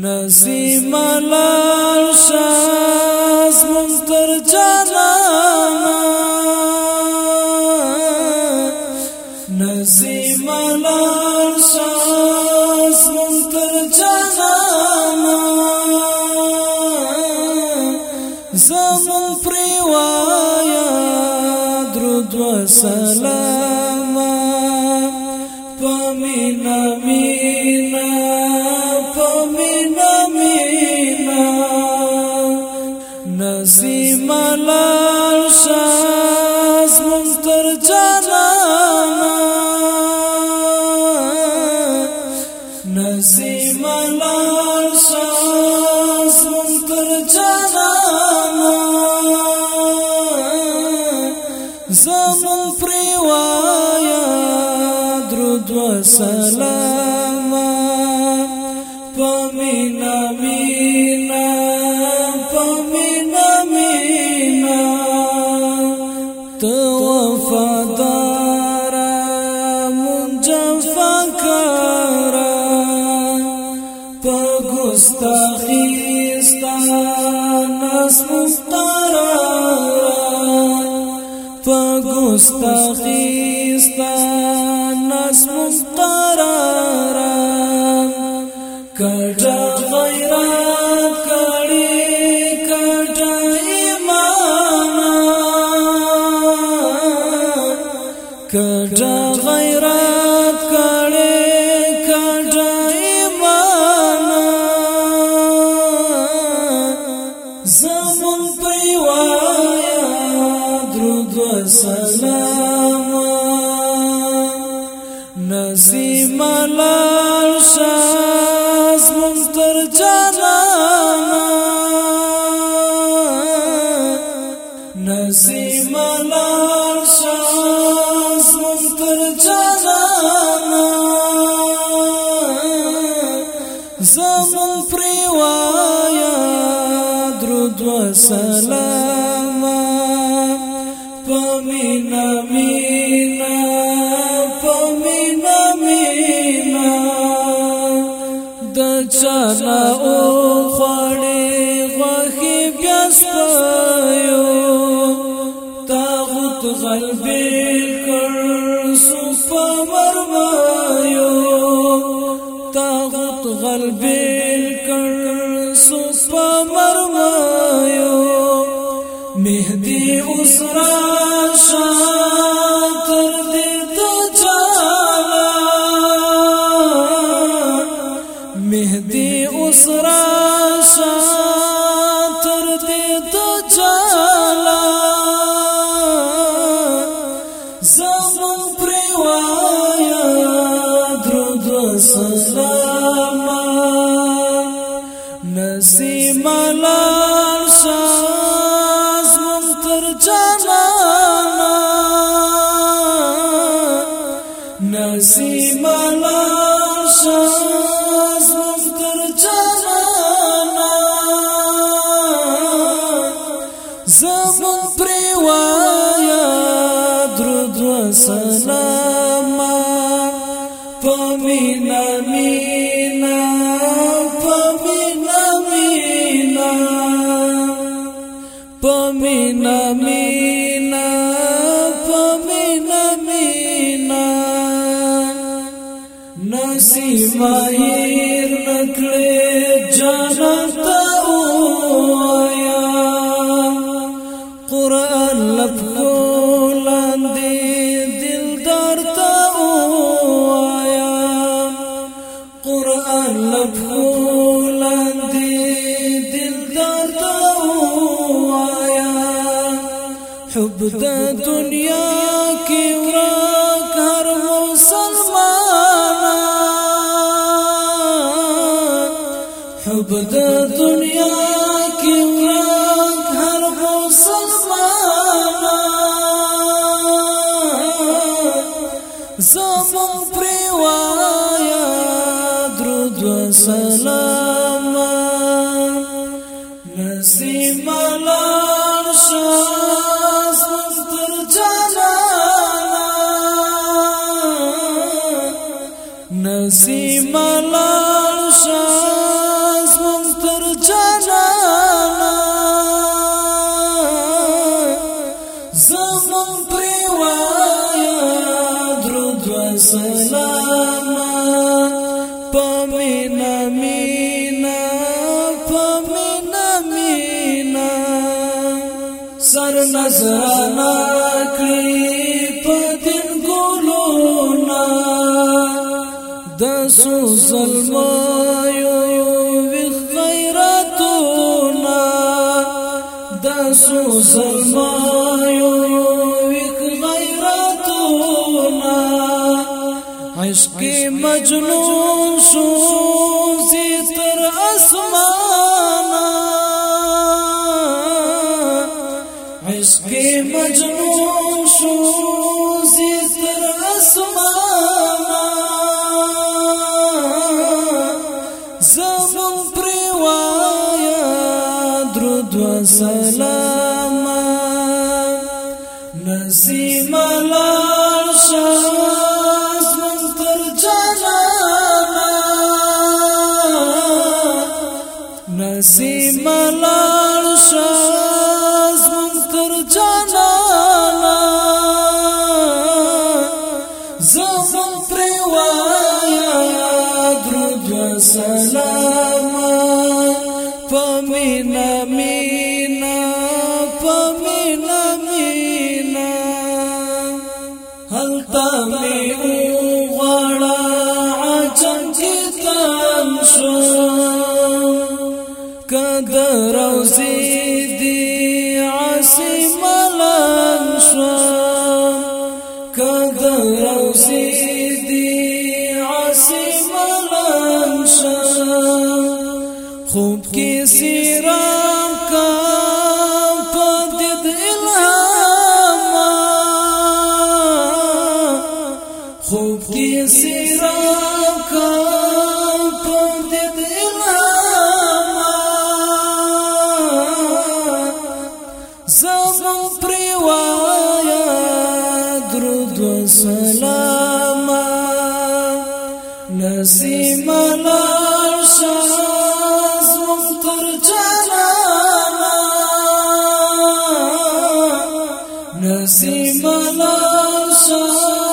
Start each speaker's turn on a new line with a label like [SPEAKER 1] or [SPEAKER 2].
[SPEAKER 1] نسیم لال شاز منتر جانانا نسیم لال شاز منتر جانانا زمون پریوایا درود و سلام پګستاخستان نس مقرر سلام نسیم لال شاز منتر جانانا نسیم لال شاز منتر جانانا زمون پریوایا درود و سلام سپایو تاغوت غلبی کر سپا مرمایو تاغوت غلبی کر سپا مرمایو مهدی اسرا شاہ زمون پریوایا درود و سلام پمینا مینا پمینا مینا پمینا مینا پمینا مینا نسیم حب د دنیا کې ورک هر مسلمان حب د دنیا کې ورک هر مسلمان زمون پریوایا درود و نظرانا کړی په دین ګلونا د سو ظلمایو وی غیرتونا د سو ظلمایو وی غیرتونا عشق مجنون شو تر اسمانا عشق مجنون شو زی تر اسمانا زمون پروایا درود و سلام نسیم لال شاز من تر جانانا نسیم لال شاز من تر جانانا زمون پروایا درود و سلام پمینا مینا پمینا مینا هلتا می درود و سلام نسیم لال شاز مختر جانا نسیم لال شاز